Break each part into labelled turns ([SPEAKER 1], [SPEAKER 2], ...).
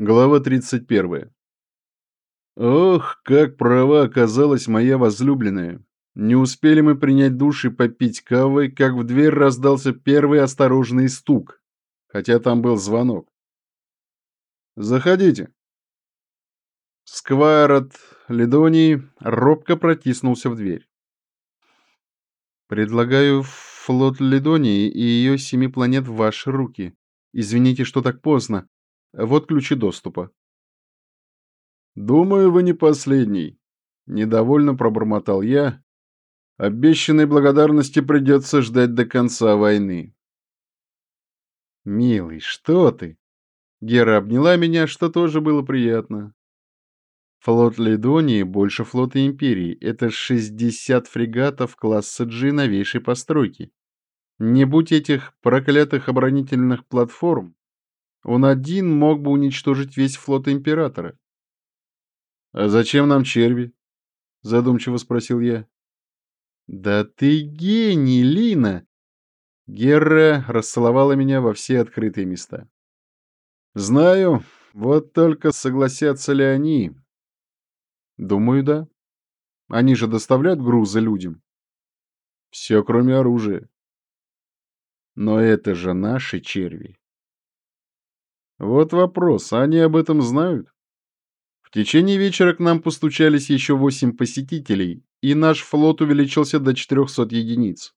[SPEAKER 1] Глава 31. Ох, как права оказалась моя возлюбленная. Не успели мы принять душ и попить кавы, как в дверь раздался первый осторожный стук, хотя там был звонок. «Заходите». Сквайр от Ледонии робко протиснулся в дверь. «Предлагаю флот Ледонии и ее семи планет в ваши руки. Извините, что так поздно. Вот ключи доступа. «Думаю, вы не последний», — недовольно пробормотал я. «Обещанной благодарности придется ждать до конца войны». «Милый, что ты?» Гера обняла меня, что тоже было приятно. Флот Ледонии больше флота Империи. Это 60 фрегатов класса G новейшей постройки. Не будь этих проклятых оборонительных платформ, он один мог бы уничтожить весь флот Императора. «А зачем нам черви?» — задумчиво спросил я. «Да ты гений, Лина!» Герра расцеловала меня во все открытые места. «Знаю, вот только согласятся ли они?» «Думаю, да. Они же доставляют грузы людям». «Все, кроме оружия». «Но это же наши черви». Вот вопрос, они об этом знают? В течение вечера к нам постучались еще восемь посетителей, и наш флот увеличился до 400 единиц.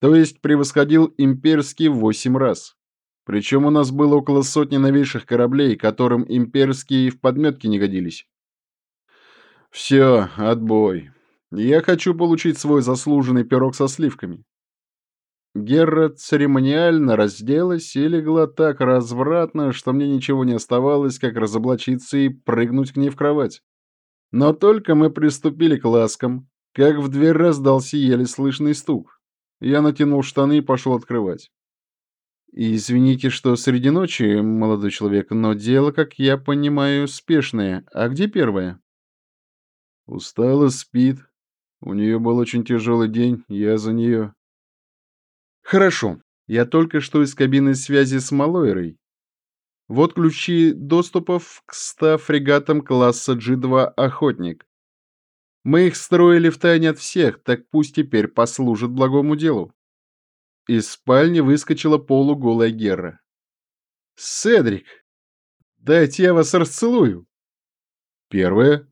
[SPEAKER 1] То есть превосходил имперский в восемь раз. Причем у нас было около сотни новейших кораблей, которым имперские в подметке не годились. Все, отбой. Я хочу получить свой заслуженный пирог со сливками. Герра церемониально разделась и легла так развратно, что мне ничего не оставалось, как разоблачиться и прыгнуть к ней в кровать. Но только мы приступили к ласкам, как в дверь раздался еле слышный стук. Я натянул штаны и пошел открывать. «Извините, что среди ночи, молодой человек, но дело, как я понимаю, спешное. А где первая?» «Устала, спит. У нее был очень тяжелый день, я за нее». Хорошо. Я только что из кабины связи с Малойрой. Вот ключи доступов к 100 фрегатам класса G2 «Охотник». Мы их строили в тайне от всех, так пусть теперь послужит благому делу. Из спальни выскочила полуголая Гера. «Седрик, дайте я вас расцелую». Первое.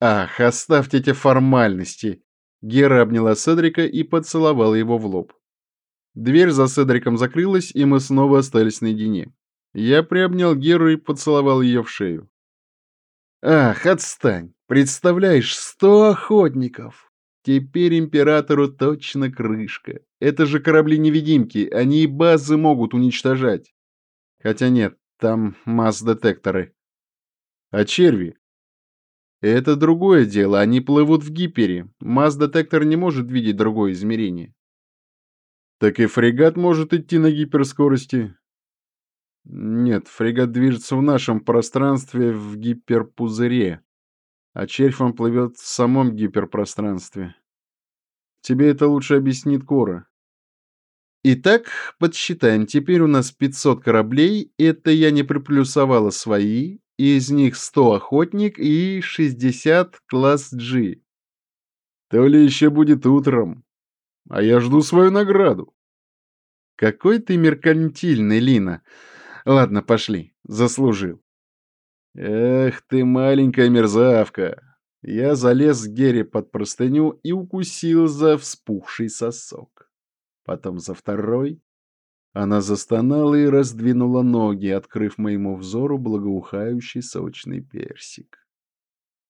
[SPEAKER 1] Ах, оставьте эти формальности. Гера обняла Седрика и поцеловала его в лоб. Дверь за Седриком закрылась, и мы снова остались наедине. Я приобнял Геру и поцеловал ее в шею. «Ах, отстань! Представляешь, сто охотников! Теперь императору точно крышка. Это же корабли-невидимки, они и базы могут уничтожать. Хотя нет, там масс-детекторы. А черви? Это другое дело, они плывут в гипере. Масс-детектор не может видеть другое измерение. Так и фрегат может идти на гиперскорости. Нет, фрегат движется в нашем пространстве в гиперпузыре, а червь он плывет в самом гиперпространстве. Тебе это лучше объяснит Кора. Итак, подсчитаем. Теперь у нас 500 кораблей. Это я не приплюсовала свои. Из них 100 охотник и 60 класс G. То ли еще будет утром а я жду свою награду. Какой ты меркантильный, Лина. Ладно, пошли, заслужил. Эх ты, маленькая мерзавка. Я залез к Гере под простыню и укусил за вспухший сосок. Потом за второй. Она застонала и раздвинула ноги, открыв моему взору благоухающий сочный персик.